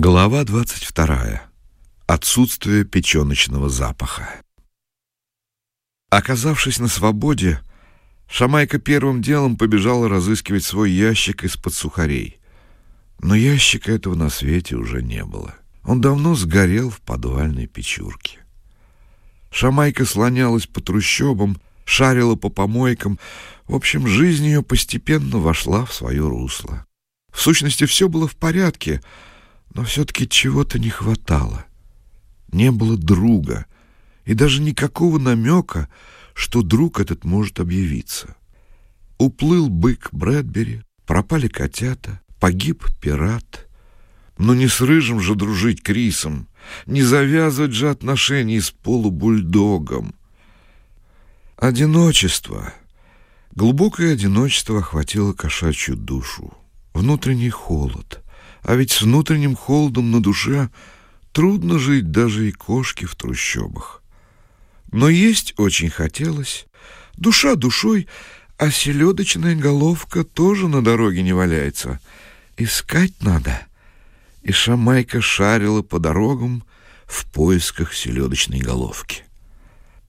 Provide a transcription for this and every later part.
Глава 22. Отсутствие печеночного запаха. Оказавшись на свободе, Шамайка первым делом побежала разыскивать свой ящик из-под сухарей. Но ящика этого на свете уже не было. Он давно сгорел в подвальной печурке. Шамайка слонялась по трущобам, шарила по помойкам. В общем, жизнь ее постепенно вошла в свое русло. В сущности, все было в порядке — но все-таки чего-то не хватало. Не было друга и даже никакого намека, что друг этот может объявиться. Уплыл бык Брэдбери, пропали котята, погиб пират. Но не с рыжим же дружить Крисом, не завязывать же отношения с полубульдогом. Одиночество, глубокое одиночество охватило кошачью душу, внутренний холод — а ведь с внутренним холодом на душе трудно жить даже и кошке в трущобах. Но есть очень хотелось. Душа душой, а селедочная головка тоже на дороге не валяется. Искать надо. И Шамайка шарила по дорогам в поисках селедочной головки.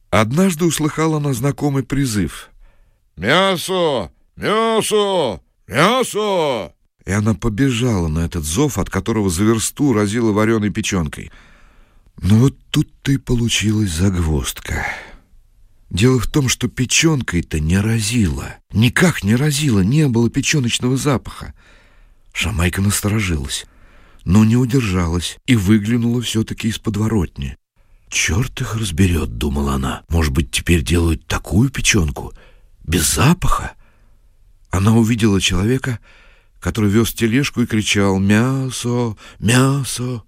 Однажды услыхала она знакомый призыв. «Мясо! Мясо! Мясо!» И она побежала на этот зов, от которого за версту разила вареной печенкой. Но вот тут-то и получилась загвоздка. Дело в том, что печенкой-то не разила. Никак не разила, не было печеночного запаха. Шамайка насторожилась, но не удержалась и выглянула все-таки из подворотни. «Черт их разберет», — думала она. «Может быть, теперь делают такую печенку? Без запаха?» Она увидела человека, который вез тележку и кричал «Мясо! Мясо!».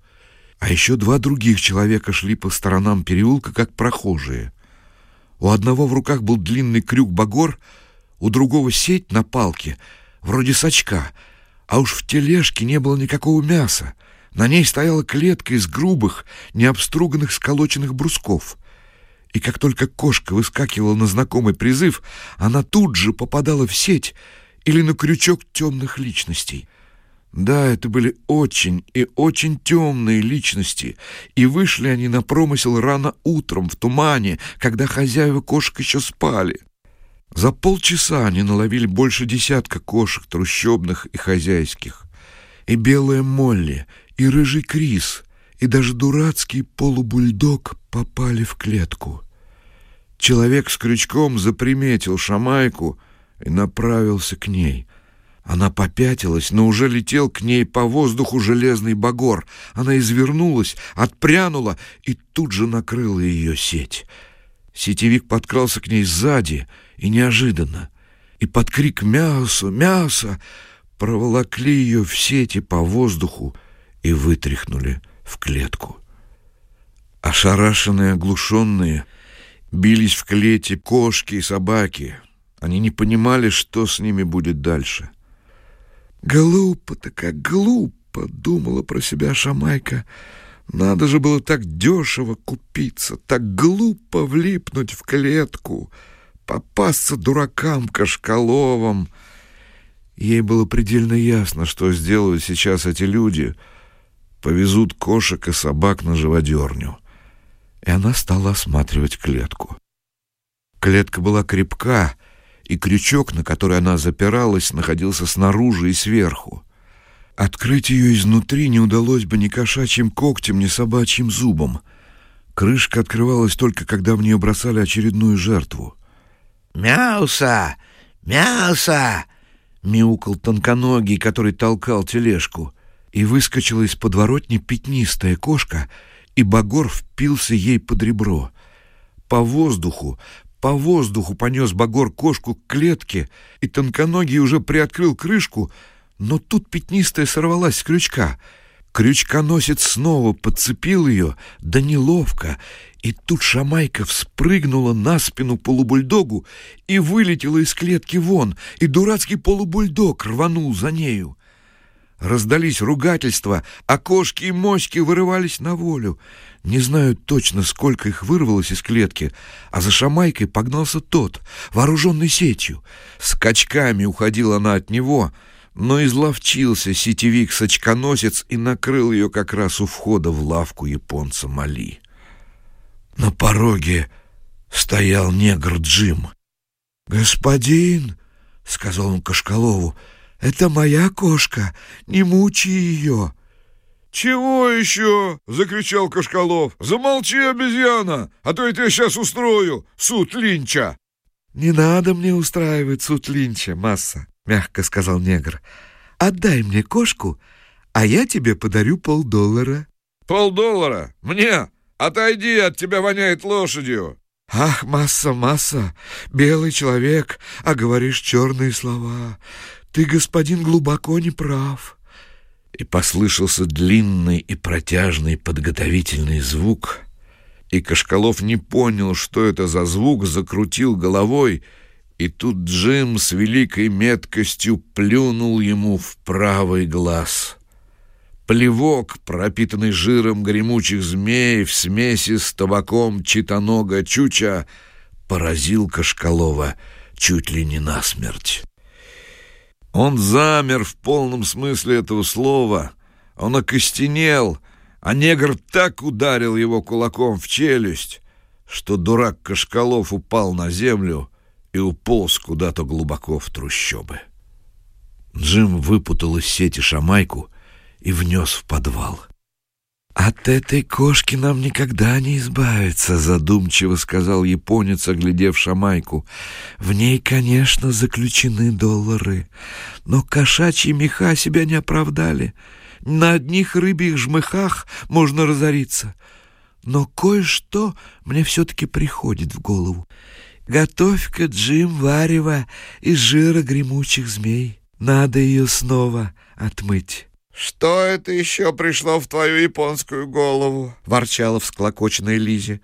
А еще два других человека шли по сторонам переулка, как прохожие. У одного в руках был длинный крюк-багор, у другого сеть на палке, вроде сачка, а уж в тележке не было никакого мяса. На ней стояла клетка из грубых, необструганных сколоченных брусков. И как только кошка выскакивала на знакомый призыв, она тут же попадала в сеть — или на крючок темных личностей. Да, это были очень и очень темные личности, и вышли они на промысел рано утром, в тумане, когда хозяева кошек еще спали. За полчаса они наловили больше десятка кошек трущобных и хозяйских. И белая Молли, и рыжий Крис, и даже дурацкий полубульдог попали в клетку. Человек с крючком заприметил шамайку — и направился к ней. Она попятилась, но уже летел к ней по воздуху железный багор. Она извернулась, отпрянула и тут же накрыла ее сеть. Сетевик подкрался к ней сзади и неожиданно, и под крик «Мясо! Мясо!» проволокли ее в сети по воздуху и вытряхнули в клетку. Ошарашенные, оглушенные, бились в клете кошки и собаки — они не понимали, что с ними будет дальше. «Глупо-то как глупо!» — думала про себя Шамайка. «Надо же было так дешево купиться, так глупо влипнуть в клетку, попасться дуракам Кашкаловым!» Ей было предельно ясно, что сделают сейчас эти люди. Повезут кошек и собак на живодерню. И она стала осматривать клетку. Клетка была крепка, и крючок, на который она запиралась, находился снаружи и сверху. Открыть ее изнутри не удалось бы ни кошачьим когтем, ни собачьим зубом. Крышка открывалась только, когда в нее бросали очередную жертву. «Мяуса! Мяуса!» — мяукал тонконогий, который толкал тележку. И выскочила из подворотни пятнистая кошка, и Багор впился ей под ребро. По воздуху, по воздуху понес Багор кошку к клетке, и тонконогий уже приоткрыл крышку, но тут пятнистая сорвалась с крючка. Крючконосец снова подцепил ее, да неловко, и тут Шамайка вспрыгнула на спину полубульдогу и вылетела из клетки вон, и дурацкий полубульдог рванул за нею. Раздались ругательства, а кошки и моськи вырывались на волю. Не знаю точно, сколько их вырвалось из клетки, а за шамайкой погнался тот, вооруженный сетью. Скачками уходила она от него, но изловчился сетевик-сочконосец и накрыл ее как раз у входа в лавку японца Мали. На пороге стоял негр Джим. «Господин», — сказал он Кашкалову, — «это моя кошка, не мучи ее». «Чего еще?» — закричал Кашкалов. «Замолчи, обезьяна, а то я тебя сейчас устрою, суд Линча!» «Не надо мне устраивать суд Линча, масса», — мягко сказал негр. «Отдай мне кошку, а я тебе подарю полдоллара». «Полдоллара? Мне? Отойди, от тебя воняет лошадью!» «Ах, масса, масса, белый человек, а говоришь черные слова. Ты, господин, глубоко не прав». И послышался длинный и протяжный подготовительный звук, и Кашкалов не понял, что это за звук, закрутил головой, и тут Джим с великой меткостью плюнул ему в правый глаз. Плевок, пропитанный жиром гремучих змей в смеси с табаком читанога чуча, поразил Кашкалова чуть ли не насмерть. Он замер в полном смысле этого слова. Он окостенел, а негр так ударил его кулаком в челюсть, что дурак Кашкалов упал на землю и уполз куда-то глубоко в трущобы. Джим выпутал из сети шамайку и внес в подвал. «От этой кошки нам никогда не избавиться», — задумчиво сказал японец, оглядев шамайку. «В ней, конечно, заключены доллары, но кошачьи меха себя не оправдали. На одних рыбьих жмыхах можно разориться. Но кое-что мне все-таки приходит в голову. Готовь-ка, Джим, варево из жира гремучих змей. Надо ее снова отмыть». «Что это еще пришло в твою японскую голову?» — ворчала всклокоченная Лизи.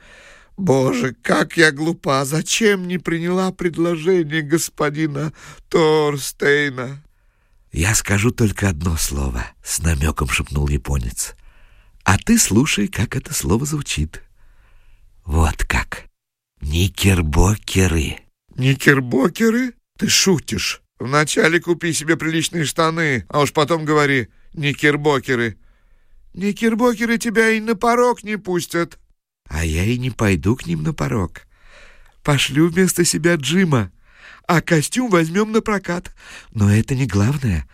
«Боже, как я глупа! Зачем не приняла предложение господина Торстейна?» «Я скажу только одно слово», — с намеком шепнул японец. «А ты слушай, как это слово звучит. Вот как. Никербокеры». «Никербокеры? Ты шутишь. Вначале купи себе приличные штаны, а уж потом говори никербокеры. Никербокеры тебя и на порог не пустят. А я и не пойду к ним на порог. Пошлю вместо себя Джима, а костюм возьмем на прокат. Но это не главное.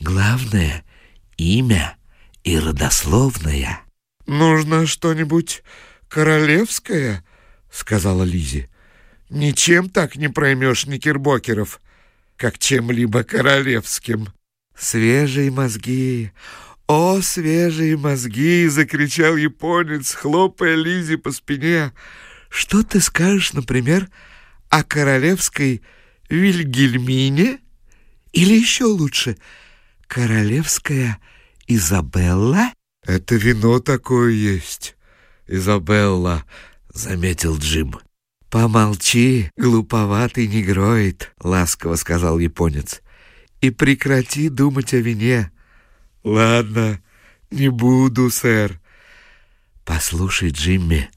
Главное — имя и родословное. «Нужно что-нибудь королевское?» — сказала Лизи. «Ничем так не проймешь никербокеров, как чем-либо королевским». «Свежие мозги! О, свежие мозги!» — закричал японец, хлопая Лизе по спине. «Что ты скажешь, например, о королевской Вильгельмине? Или еще лучше, королевская Изабелла?» «Это вино такое есть, Изабелла», — заметил Джим. «Помолчи, глуповатый негроид», — ласково сказал японец и прекрати думать о вине. Ладно, не буду, сэр. Послушай, Джимми,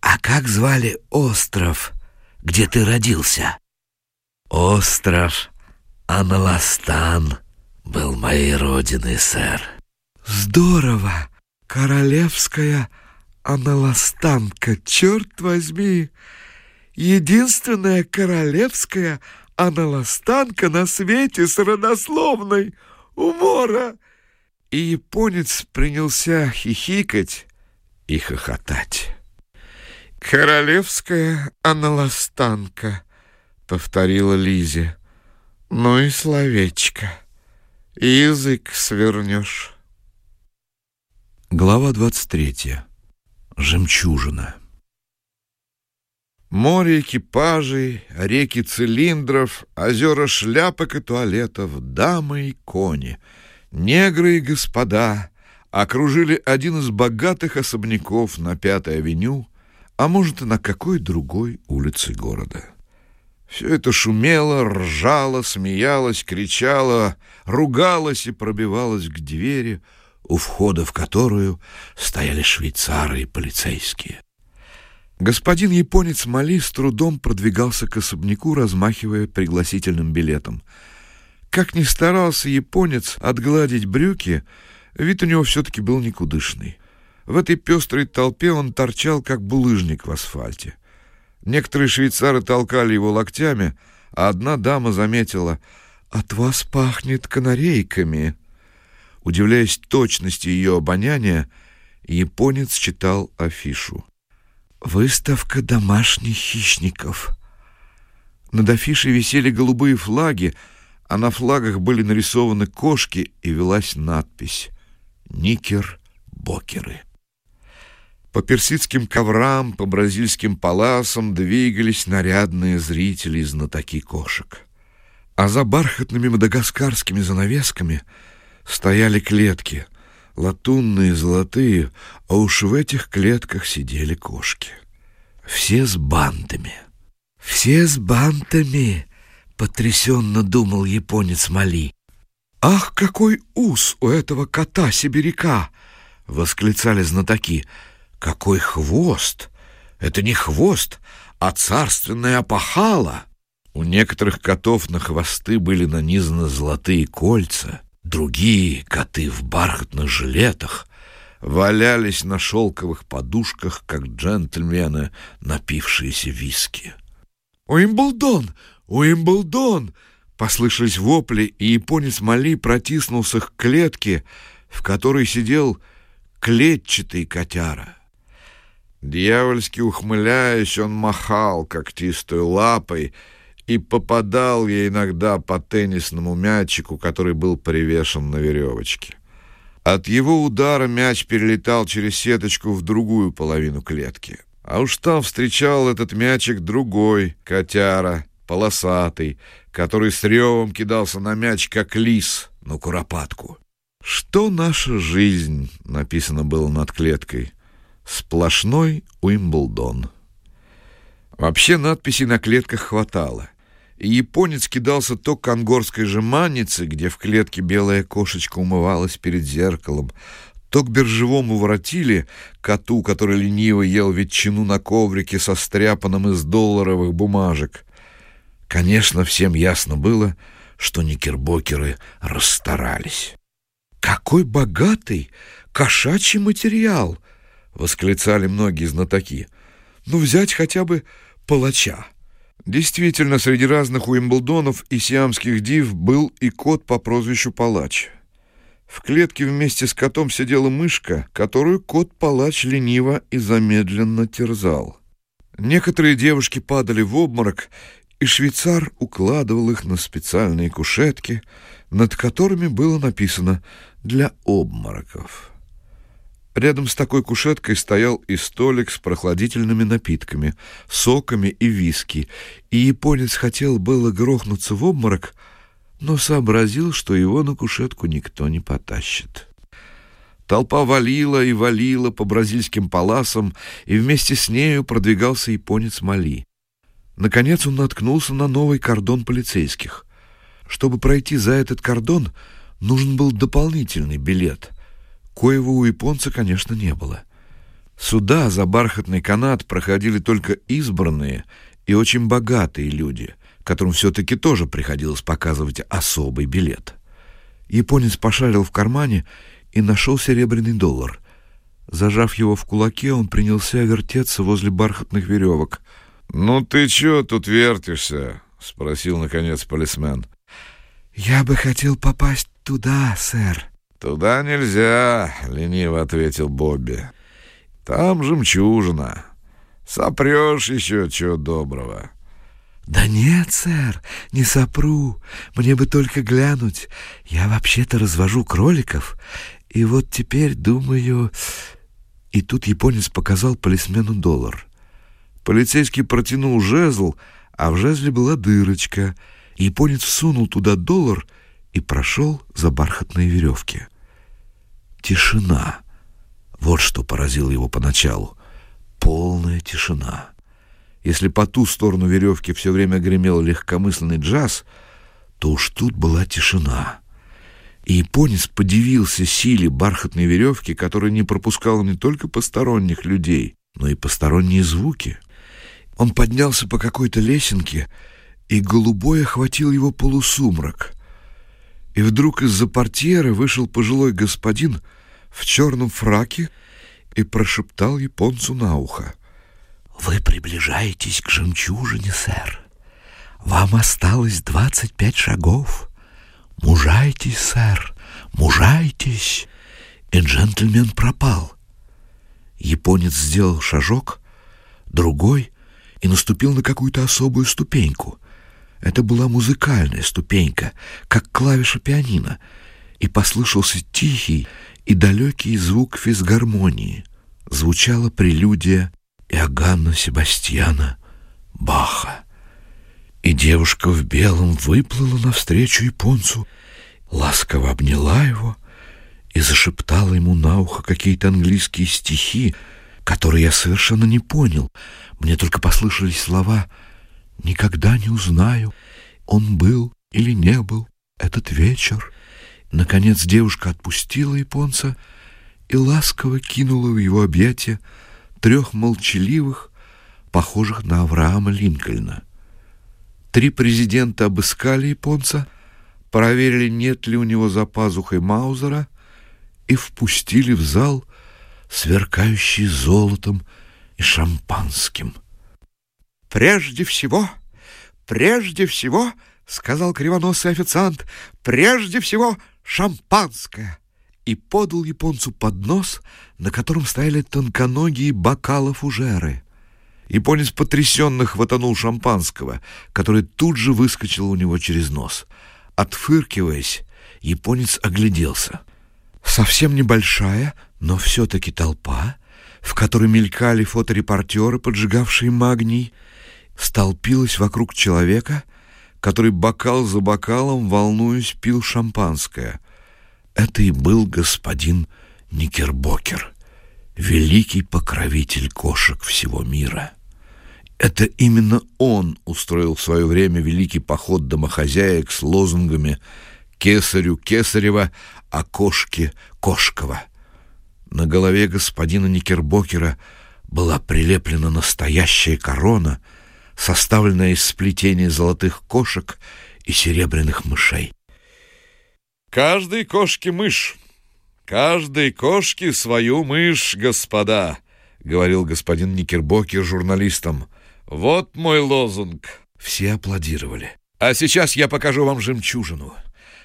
а как звали остров, где ты родился? Остров Аналастан был моей родиной, сэр. Здорово! Королевская Аналастанка, черт возьми! Единственная королевская аналастанка на свете с родословной умора. И японец принялся хихикать и хохотать. «Королевская аналастанка», — повторила Лизе. «Ну и словечко. Язык свернешь». Глава двадцать третья. Жемчужина. Море экипажей, реки цилиндров, озера шляпок и туалетов, дамы и кони, негры и господа окружили один из богатых особняков на Пятой авеню, а может и на какой другой улице города. Все это шумело, ржало, смеялось, кричало, ругалось и пробивалось к двери, у входа в которую стояли швейцары и полицейские. Господин японец Мали с трудом продвигался к особняку, размахивая пригласительным билетом. Как ни старался японец отгладить брюки, вид у него все-таки был никудышный. В этой пестрой толпе он торчал, как булыжник в асфальте. Некоторые швейцары толкали его локтями, а одна дама заметила «От вас пахнет канарейками». Удивляясь точности ее обоняния, японец читал афишу. «Выставка домашних хищников». Над афишей висели голубые флаги, а на флагах были нарисованы кошки и велась надпись «Никер-бокеры». По персидским коврам, по бразильским паласам двигались нарядные зрители и знатоки кошек. А за бархатными мадагаскарскими занавесками стояли клетки, латунные, золотые, а уж в этих клетках сидели кошки. Все с бантами. Все с бантами, потрясенно думал японец Мали. Ах, какой ус у этого кота-сибиряка! восклицали знатоки. Какой хвост! Это не хвост, а царственная опахала. У некоторых котов на хвосты были нанизаны золотые кольца, другие коты в бархатных жилетах валялись на шелковых подушках, как джентльмены, напившиеся виски. «Уимблдон! Уимблдон!» Послышались вопли, и японец Мали протиснулся к клетке, в которой сидел клетчатый котяра. Дьявольски ухмыляясь, он махал когтистой лапой и попадал ей иногда по теннисному мячику, который был привешен на веревочке. От его удара мяч перелетал через сеточку в другую половину клетки. А уж там встречал этот мячик другой, котяра, полосатый, который с ревом кидался на мяч, как лис на куропатку. «Что наша жизнь?» — написано было над клеткой. Сплошной Уимблдон. Вообще надписей на клетках хватало. И японец кидался то к ангорской же маннице, где в клетке белая кошечка умывалась перед зеркалом, то к биржевому воротиле, коту, который лениво ел ветчину на коврике со стряпаном из долларовых бумажек. Конечно, всем ясно было, что никербокеры расстарались. «Какой богатый кошачий материал!» — восклицали многие знатоки. «Ну, взять хотя бы палача». Действительно, среди разных Уимблдонов и сиамских див был и кот по прозвищу Палач. В клетке вместе с котом сидела мышка, которую кот-палач лениво и замедленно терзал. Некоторые девушки падали в обморок, и швейцар укладывал их на специальные кушетки, над которыми было написано «для обмороков». Рядом с такой кушеткой стоял и столик с прохладительными напитками, соками и виски, и японец хотел было грохнуться в обморок, но сообразил, что его на кушетку никто не потащит. Толпа валила и валила по бразильским паласам, и вместе с нею продвигался японец Мали. Наконец он наткнулся на новый кордон полицейских. Чтобы пройти за этот кордон, нужен был дополнительный билет — коего у японца, конечно, не было. Сюда за бархатный канат проходили только избранные и очень богатые люди, которым все-таки тоже приходилось показывать особый билет. Японец пошарил в кармане и нашел серебряный доллар. Зажав его в кулаке, он принялся вертеться возле бархатных веревок. «Ну ты чё тут вертишься?» — спросил, наконец, полисмен. «Я бы хотел попасть туда, сэр», «Туда нельзя», — лениво ответил Бобби. «Там жемчужина. Сопрешь еще чего доброго». «Да нет, сэр, не сопру. Мне бы только глянуть. Я вообще-то развожу кроликов. И вот теперь думаю...» И тут японец показал полисмену доллар. Полицейский протянул жезл, а в жезле была дырочка. Японец сунул туда доллар — и прошел за бархатные веревки. Тишина. Вот что поразило его поначалу. Полная тишина. Если по ту сторону веревки все время гремел легкомысленный джаз, то уж тут была тишина. И японец подивился силе бархатной веревки, которая не пропускала не только посторонних людей, но и посторонние звуки. Он поднялся по какой-то лесенке, и голубой охватил его полусумрак — И вдруг из-за портьеры вышел пожилой господин в черном фраке и прошептал японцу на ухо. «Вы приближаетесь к жемчужине, сэр. Вам осталось двадцать пять шагов. Мужайтесь, сэр, мужайтесь!» И джентльмен пропал. Японец сделал шажок, другой, и наступил на какую-то особую ступеньку. Это была музыкальная ступенька, как клавиша пианино, и послышался тихий и далекий звук физгармонии. Звучала прелюдия Иоганна Себастьяна Баха. И девушка в белом выплыла навстречу японцу, ласково обняла его и зашептала ему на ухо какие-то английские стихи, которые я совершенно не понял. Мне только послышались слова «Никогда не узнаю, он был или не был этот вечер». Наконец девушка отпустила японца и ласково кинула в его объятия трех молчаливых, похожих на Авраама Линкольна. Три президента обыскали японца, проверили, нет ли у него за пазухой Маузера, и впустили в зал, сверкающий золотом и шампанским. «Прежде всего, прежде всего, — сказал кривоносый официант, — прежде всего шампанское!» И подал японцу поднос, на котором стояли тонконогие бокалы-фужеры. Японец потрясенно хватанул шампанского, которое тут же выскочило у него через нос. Отфыркиваясь, японец огляделся. Совсем небольшая, но все-таки толпа, в которой мелькали фоторепортеры, поджигавшие магний, столпилась вокруг человека, который бокал за бокалом, волнуясь, пил шампанское. Это и был господин Никербокер, великий покровитель кошек всего мира. Это именно он устроил в свое время великий поход домохозяек с лозунгами «Кесарю Кесарева, а кошке Кошкова». На голове господина Никербокера была прилеплена настоящая корона, составленная из сплетения золотых кошек и серебряных мышей. «Каждой кошке мышь, каждой кошке свою мышь, господа», — говорил господин Никербокер журналистам. «Вот мой лозунг». Все аплодировали. «А сейчас я покажу вам жемчужину.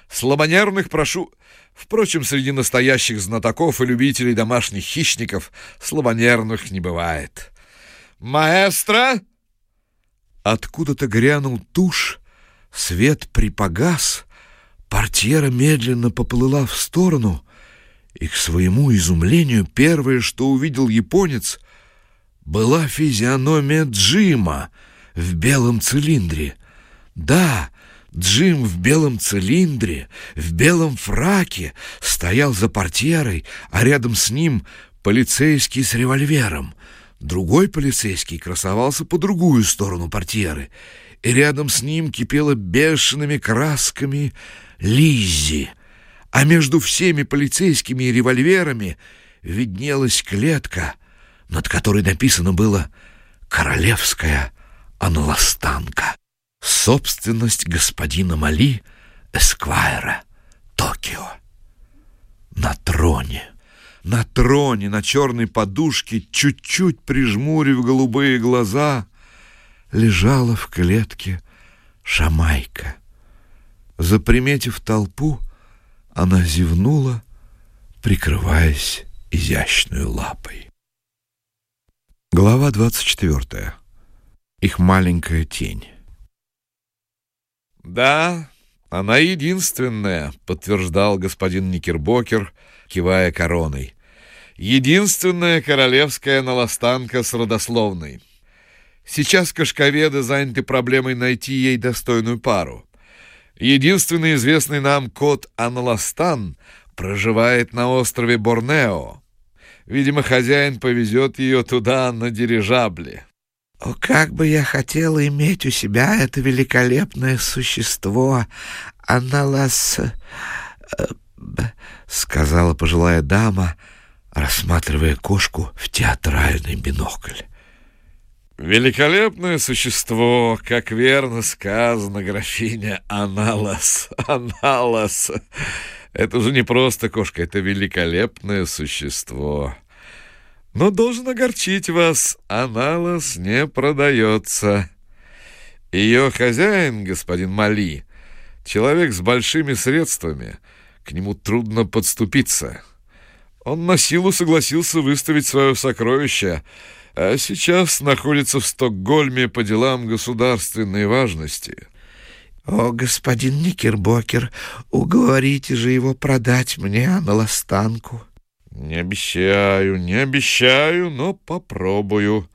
Слабонервных прошу...» Впрочем, среди настоящих знатоков и любителей домашних хищников слабонервных не бывает. «Маэстро!» Откуда-то грянул тушь, свет припогас, портьера медленно поплыла в сторону, и, к своему изумлению, первое, что увидел японец, была физиономия Джима в белом цилиндре. Да, Джим в белом цилиндре, в белом фраке стоял за портьерой, а рядом с ним полицейский с револьвером. Другой полицейский красовался по другую сторону портьеры, и рядом с ним кипела бешеными красками Лиззи. А между всеми полицейскими и револьверами виднелась клетка, над которой написано было «Королевская аналастанка» собственность господина Мали, Эсквайра, Токио. На троне, на троне, на черной подушке, чуть-чуть прижмурив голубые глаза, лежала в клетке шамайка. Заприметив толпу, она зевнула, прикрываясь изящной лапой. Глава двадцать четвертая. Их маленькая тень. «Да, она единственная», — подтверждал господин Никербокер, кивая короной. «Единственная королевская наластанка с родословной. Сейчас кашковеды заняты проблемой найти ей достойную пару. Единственный известный нам кот Аналастан проживает на острове Борнео. Видимо, хозяин повезет ее туда на дирижабле». О, как бы я хотела иметь у себя это великолепное существо, Аналас... Э, сказала пожилая дама, рассматривая кошку в театральный бинокль. Великолепное существо, как верно сказано, графиня Аналас. Аналас. Это уже не просто кошка, это великолепное существо. Но должен огорчить вас, Аналас не продается. Ее хозяин, господин Мали, человек с большими средствами, к нему трудно подступиться. Он на силу согласился выставить свое сокровище — а сейчас находится в Стокгольме по делам государственной важности. О, господин Никербокер, уговорите же его продать мне на ластанку. Не обещаю, не обещаю, но попробую.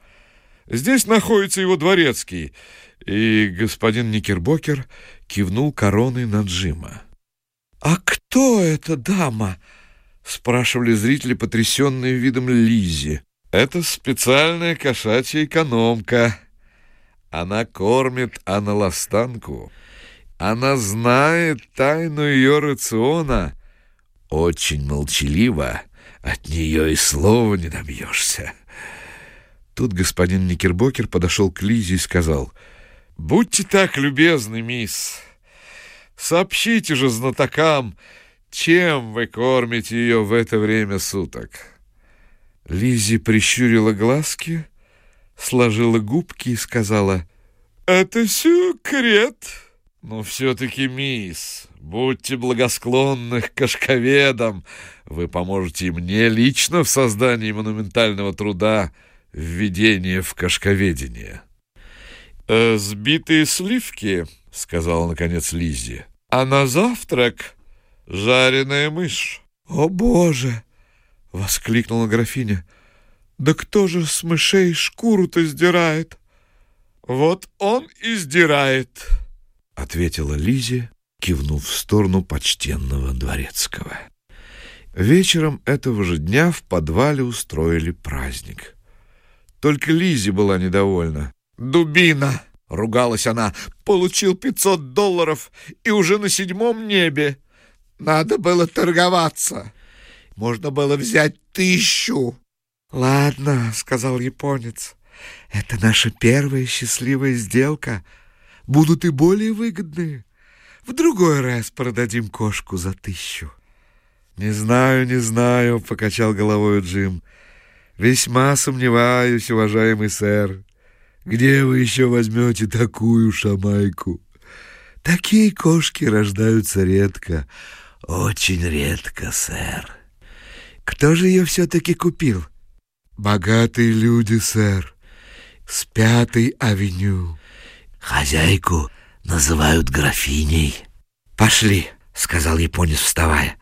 Здесь находится его дворецкий, и господин Никербокер кивнул короной на Джима. «А кто эта дама?» — спрашивали зрители, потрясенные видом Лизи. Это специальная кошачья экономка. Она кормит аналастанку. Она знает тайну ее рациона. Очень молчалива. От нее и слова не добьешься. Тут господин Никербокер подошел к Лизе и сказал, «Будьте так любезны, мисс, сообщите же знатокам, чем вы кормите ее в это время суток». Лизи прищурила глазки, сложила губки и сказала, «Это секрет». «Но все-таки, мисс, будьте благосклонны к кашковедам. Вы поможете и мне лично в создании монументального труда «Введение в кашковедение». «Э, «Сбитые сливки», — сказала, наконец, Лизи, «а на завтрак жареная мышь». «О, Боже!» — воскликнула графиня. «Да кто же с мышей шкуру-то сдирает?» «Вот он и сдирает», — ответила Лизе, кивнув в сторону почтенного дворецкого. Вечером этого же дня в подвале устроили праздник. Только Лизе была недовольна. «Дубина!» — ругалась она. «Получил пятьсот долларов и уже на седьмом небе. Надо было торговаться!» Можно было взять тысячу. Ладно, сказал японец. Это наша первая счастливая сделка. Будут и более выгодные. В другой раз продадим кошку за тысячу. Не знаю, не знаю, покачал головой Джим. Весьма сомневаюсь, уважаемый сэр. Где вы еще возьмете такую шамайку? Такие кошки рождаются редко, очень редко, сэр. Кто же ее все-таки купил? Богатые люди, сэр, с пятой авеню. Хозяйку называют графиней. Пошли, сказал японец, вставая.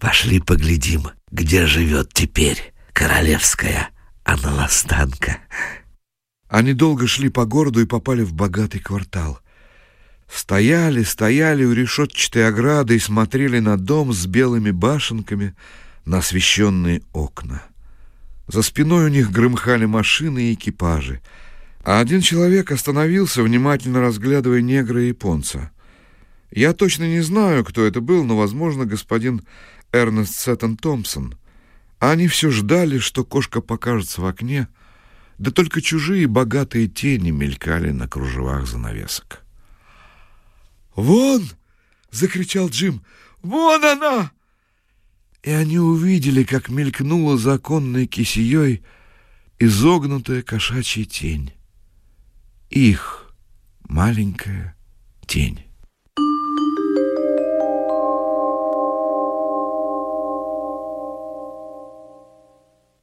Пошли поглядим, где живет теперь королевская аналастанка. Они долго шли по городу и попали в богатый квартал. Стояли, стояли у решетчатой ограды и смотрели на дом с белыми башенками, на освещенные окна. За спиной у них громыхали машины и экипажи, а один человек остановился, внимательно разглядывая негра и японца. Я точно не знаю, кто это был, но, возможно, господин Эрнест Сеттон Томпсон. Они все ждали, что кошка покажется в окне, да только чужие богатые тени мелькали на кружевах занавесок. «Вон!» — закричал Джим. «Вон она!» и они увидели, как мелькнула законной кисеей изогнутая кошачья тень. Их маленькая тень.